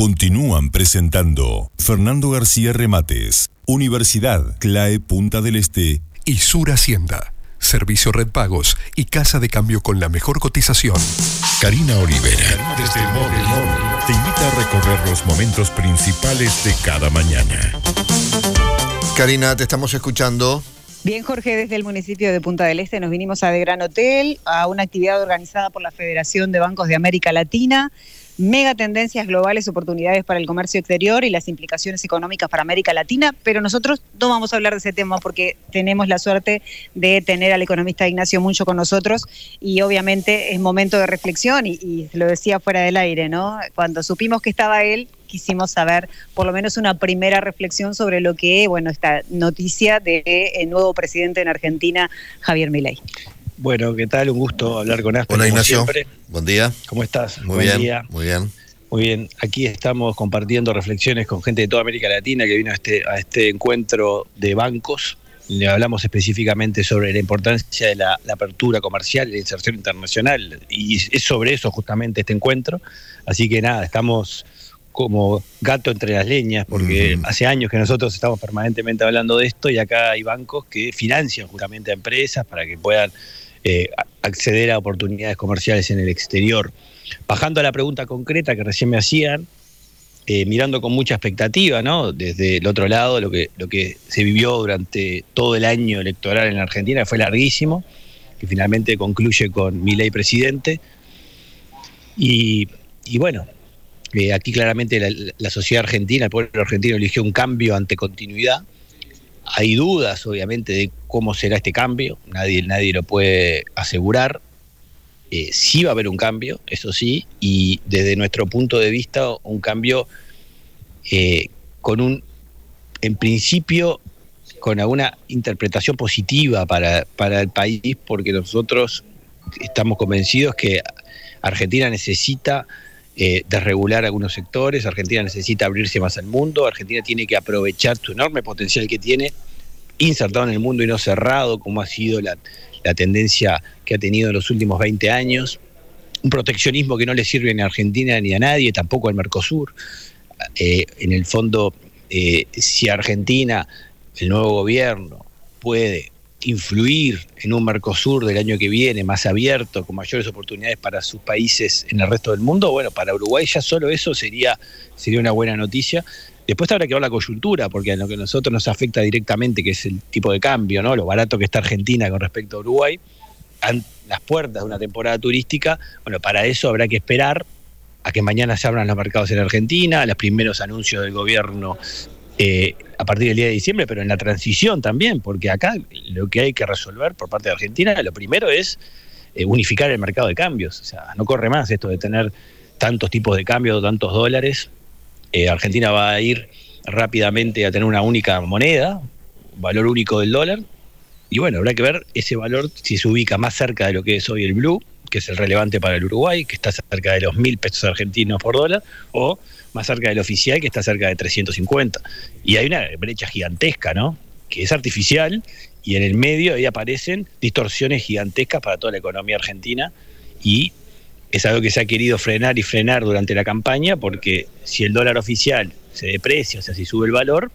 Continúan presentando Fernando García Remates, Universidad CLAE Punta del Este y Sur Hacienda. Servicio Red Pagos y Casa de Cambio con la mejor cotización. Karina Olivera, desde el móvil, te invita a recorrer los momentos principales de cada mañana. Karina, te estamos escuchando. Bien, Jorge, desde el municipio de Punta del Este nos vinimos a De Gran Hotel, a una actividad organizada por la Federación de Bancos de América Latina mega tendencias globales, oportunidades para el comercio exterior y las implicaciones económicas para América Latina, pero nosotros no vamos a hablar de ese tema porque tenemos la suerte de tener al economista Ignacio Muncho con nosotros y obviamente es momento de reflexión y, lo decía fuera del aire, ¿no? Cuando supimos que estaba él, quisimos saber por lo menos una primera reflexión sobre lo que, bueno, esta noticia del de nuevo presidente en Argentina, Javier Milei. Bueno, ¿qué tal? Un gusto hablar con Asper. Hola Ignacio. Buen día. ¿Cómo estás? Muy bien. Día. Muy bien. Muy bien. Aquí estamos compartiendo reflexiones con gente de toda América Latina que vino a este, a este encuentro de bancos. Le hablamos específicamente sobre la importancia de la, apertura comercial y la inserción internacional. Y es sobre eso justamente este encuentro. Así que nada, estamos como gato entre las leñas, porque hace años que nosotros estamos permanentemente hablando de esto y acá hay bancos que financian justamente a empresas para que puedan eh, acceder a oportunidades comerciales en el exterior. Bajando a la pregunta concreta que recién me hacían, eh, mirando con mucha expectativa, ¿no? Desde el otro lado, lo que, lo que se vivió durante todo el año electoral en Argentina fue larguísimo, que finalmente concluye con mi ley presidente. Y, bueno, eh, aquí claramente la, la, sociedad argentina, el pueblo argentino eligió un cambio ante continuidad hay dudas, obviamente, de cómo será este cambio, nadie, nadie lo puede asegurar. Eh, sí va a haber un cambio, eso sí, y desde nuestro punto de vista, un cambio eh, con un, en principio, con alguna interpretación positiva para, para el país, porque nosotros estamos convencidos que Argentina necesita eh, desregular algunos sectores, Argentina necesita abrirse más al mundo, Argentina tiene que aprovechar su enorme potencial que tiene, insertado en el mundo y no cerrado, como ha sido la, tendencia que ha tenido en los últimos 20 años, un proteccionismo que no le sirve ni a Argentina ni a nadie, tampoco al Mercosur. Eh, en el fondo, eh, si Argentina, el nuevo gobierno, puede influir en un Mercosur del año que viene más abierto, con mayores oportunidades para sus países en el resto del mundo, bueno, para Uruguay ya solo eso sería, sería una buena noticia. Después habrá que ver la coyuntura, porque a lo que a nosotros nos afecta directamente, que es el tipo de cambio, ¿no? Lo barato que está Argentina con respecto a Uruguay, las puertas de una temporada turística, bueno, para eso habrá que esperar a que mañana se abran los mercados en Argentina, los primeros anuncios del gobierno eh, a partir del día de diciembre, pero en la transición también, porque acá lo que hay que resolver por parte de Argentina, lo primero es eh, unificar el mercado de cambios. O sea, no corre más esto de tener tantos tipos de cambios, tantos dólares. Eh, Argentina va a ir rápidamente a tener una única moneda, valor único del dólar. Y bueno, habrá que ver ese valor si se ubica más cerca de lo que es hoy el blue, que es el relevante para el Uruguay, que está cerca de los mil pesos argentinos por dólar, o más cerca del oficial, que está cerca de 350. Y hay una brecha gigantesca, ¿no? Que es artificial y en el medio ahí aparecen distorsiones gigantescas para toda la economía argentina y es algo que se ha querido frenar y frenar durante la campaña porque si el dólar oficial se deprecia, o sea, si sube el valor,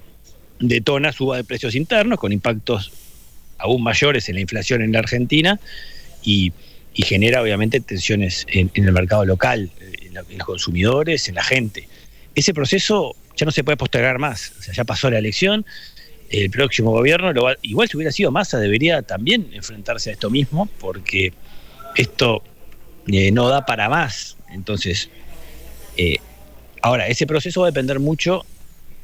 detona suba de precios internos con impactos aún mayores en la inflación en la Argentina y, genera obviamente tensiones en, el mercado local, en los consumidores, en la gente ese proceso ya no se puede postergar más. O sea, ya pasó la elección, el próximo gobierno, lo igual si hubiera sido Massa, debería también enfrentarse a esto mismo, porque esto eh, no da para más. Entonces, eh, ahora, ese proceso va a depender mucho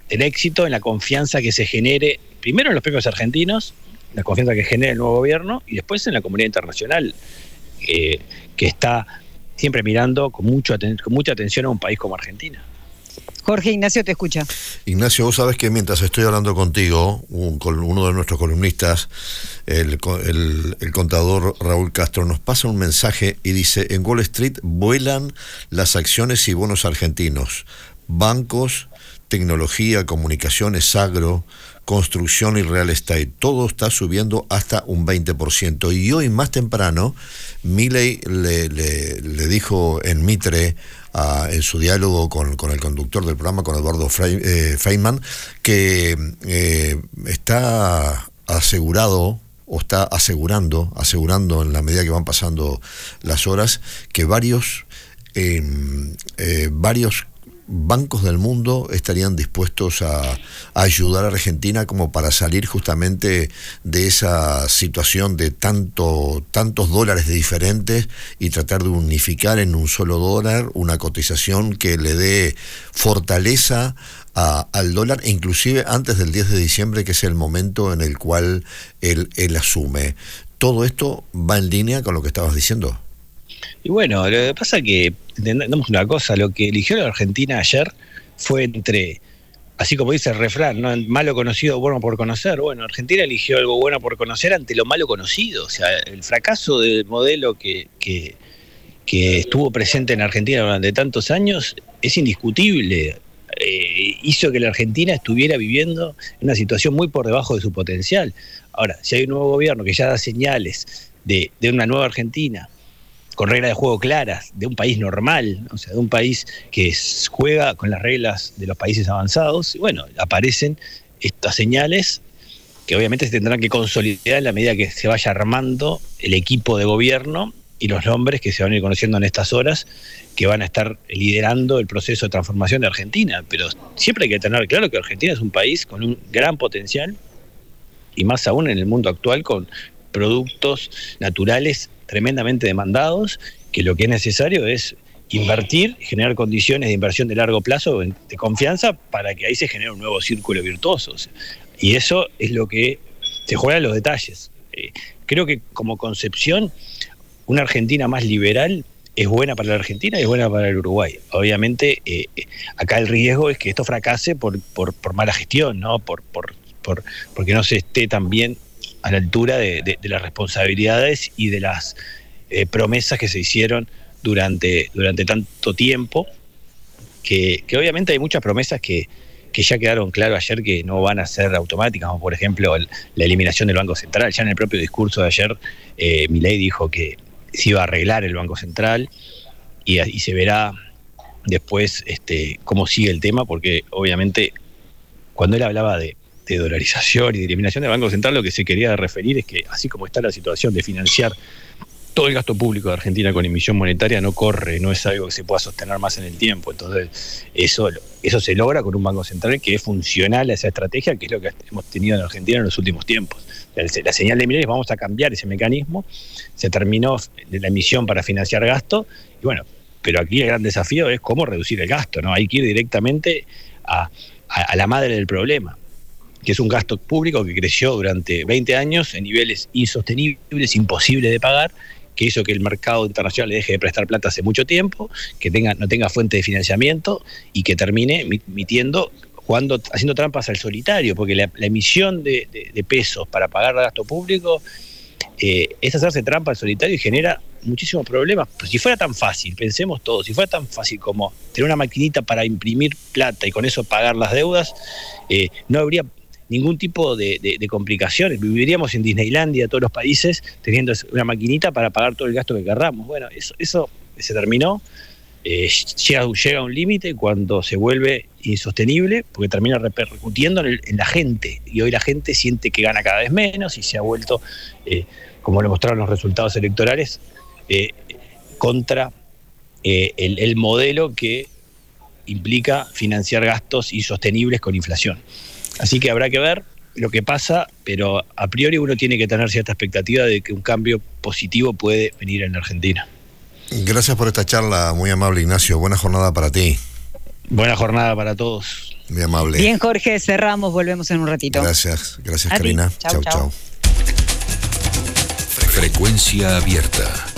del éxito, en la confianza que se genere, primero en los propios argentinos, la confianza que genere el nuevo gobierno, y después en la comunidad internacional, eh, que está siempre mirando con, mucho, con mucha atención a un país como Argentina. Jorge Ignacio te escucha. Ignacio, vos sabes que mientras estoy hablando contigo, uno de nuestros columnistas, el, contador Raúl Castro, nos pasa un mensaje y dice, en Wall Street vuelan las acciones y bonos argentinos. Bancos tecnología, comunicaciones, agro, construcción y real estate. Todo está subiendo hasta un 20%. Y hoy más temprano, Milley le, le, dijo en Mitre, en su diálogo con, el conductor del programa, con Eduardo eh, Feynman, que eh, está asegurado o está asegurando, asegurando en la medida que van pasando las horas, que varios, em, eh, varios bancos del mundo estarían dispuestos a, ayudar a Argentina como para salir justamente de esa situación de tanto, tantos dólares diferentes y tratar de unificar en un solo dólar una cotización que le dé fortaleza al dólar, inclusive antes del 10 de diciembre, que es el momento en el cual él, él asume. ¿Todo esto va en línea con lo que estabas diciendo? Y bueno, lo que pasa que entendemos una cosa, lo que eligió la Argentina ayer fue entre, así como dice el refrán, ¿no? malo conocido, bueno por conocer. Bueno, Argentina eligió algo bueno por conocer ante lo malo conocido. O sea, el fracaso del modelo que, que, que estuvo presente en Argentina durante tantos años es indiscutible. Eh, hizo que la Argentina estuviera viviendo en una situación muy por debajo de su potencial. Ahora, si hay un nuevo gobierno que ya da señales de, de una nueva Argentina, con reglas de juego claras, de un país normal, o sea, de un país que juega con las reglas de los países avanzados, y bueno, aparecen estas señales que obviamente se tendrán que consolidar en la medida que se vaya armando el equipo de gobierno y los nombres que se van a ir conociendo en estas horas, que van a estar liderando el proceso de transformación de Argentina. Pero siempre hay que tener claro que Argentina es un país con un gran potencial, y más aún en el mundo actual, con productos naturales tremendamente demandados, que lo que es necesario es invertir, generar condiciones de inversión de largo plazo, de confianza, para que ahí se genere un nuevo círculo virtuoso. Y eso es lo que se juega en los detalles. Eh, creo que como concepción, una Argentina más liberal es buena para la Argentina y es buena para el Uruguay. Obviamente, eh, eh, acá el riesgo es que esto fracase por, por, mala gestión, ¿no? Por, por, por, porque no se esté tan bien a la altura de, las responsabilidades y de las eh, promesas que se hicieron durante, durante tanto tiempo, que, obviamente hay muchas promesas que, ya quedaron claro ayer que no van a ser automáticas, como por ejemplo la eliminación del Banco Central. Ya en el propio discurso de ayer, eh, dijo que se iba a arreglar el Banco Central y, y se verá después este, cómo sigue el tema, porque obviamente cuando él hablaba de, de dolarización y de eliminación del Banco Central, lo que se quería referir es que así como está la situación de financiar todo el gasto público de Argentina con emisión monetaria no corre, no es algo que se pueda sostener más en el tiempo. Entonces, eso, eso se logra con un Banco Central que es funcional a esa estrategia, que es lo que hemos tenido en Argentina en los últimos tiempos. La, señal de Miles, vamos a cambiar ese mecanismo. Se terminó la emisión para financiar gasto, y bueno, pero aquí el gran desafío es cómo reducir el gasto, ¿no? Hay que ir directamente a la madre del problema que es un gasto público que creció durante 20 años en niveles insostenibles, imposibles de pagar, que hizo que el mercado internacional le deje de prestar plata hace mucho tiempo, que tenga, no tenga fuente de financiamiento y que termine emitiendo, jugando, haciendo trampas al solitario, porque la, emisión de, pesos para pagar el gasto público eh, es hacerse trampa al solitario y genera muchísimos problemas. Pues si fuera tan fácil, pensemos todos, si fuera tan fácil como tener una maquinita para imprimir plata y con eso pagar las deudas, eh, no habría ningún tipo de, complicaciones. Viviríamos en Disneylandia, todos los países, teniendo una maquinita para pagar todo el gasto que querramos. Bueno, eso, eso se terminó. Eh, llega, llega a un límite cuando se vuelve insostenible, porque termina repercutiendo en, la gente. Y hoy la gente siente que gana cada vez menos y se ha vuelto, eh, como lo mostraron los resultados electorales, eh, contra el, el modelo que implica financiar gastos insostenibles con inflación. Así que habrá que ver lo que pasa, pero a priori uno tiene que tener cierta expectativa de que un cambio positivo puede venir en Argentina. Gracias por esta charla, muy amable Ignacio. Buena jornada para ti. Buena jornada para todos. Muy amable. Bien, Jorge, cerramos, volvemos en un ratito. Gracias, gracias Karina. Chau, chau. Frecuencia abierta.